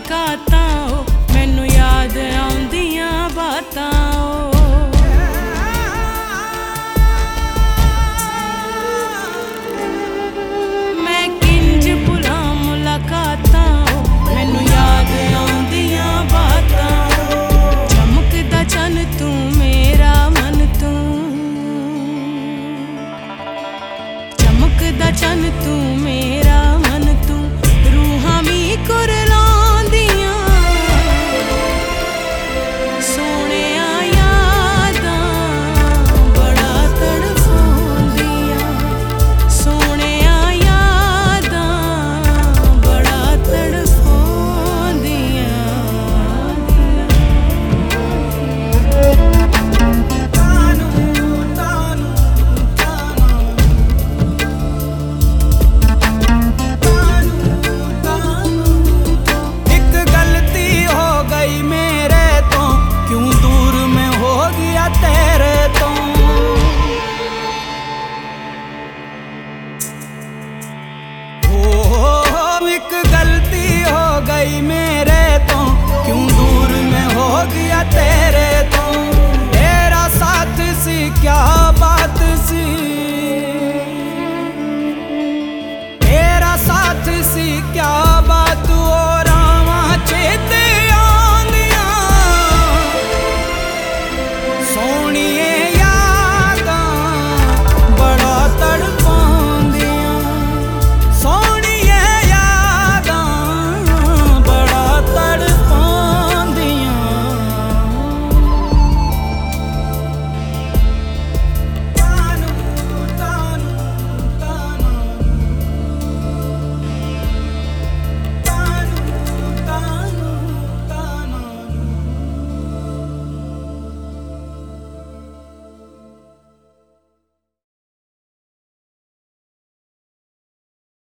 ਮੁਲਾਕਾਤਾਂ ਮੈਨੂੰ ਯਾਦ ਆਉਂਦੀਆਂ ਬਾਤਾਂ ਮੈਂ ਕਿੰਜ ਭੁਲਾਂ ਮੁਲਾਕਾਤਾਂ ਮੈਨੂੰ ਯਾਦ ਆਉਂਦੀਆਂ ਬਾਤਾਂ ਚਮਕਦਾ ਚੰਨ ਤੂੰ ਮੇਰਾ ਮਨ ਤੂੰ। ਚਮਕਦਾ ਚੰਨ ਤੂੰ ਮੇਰਾ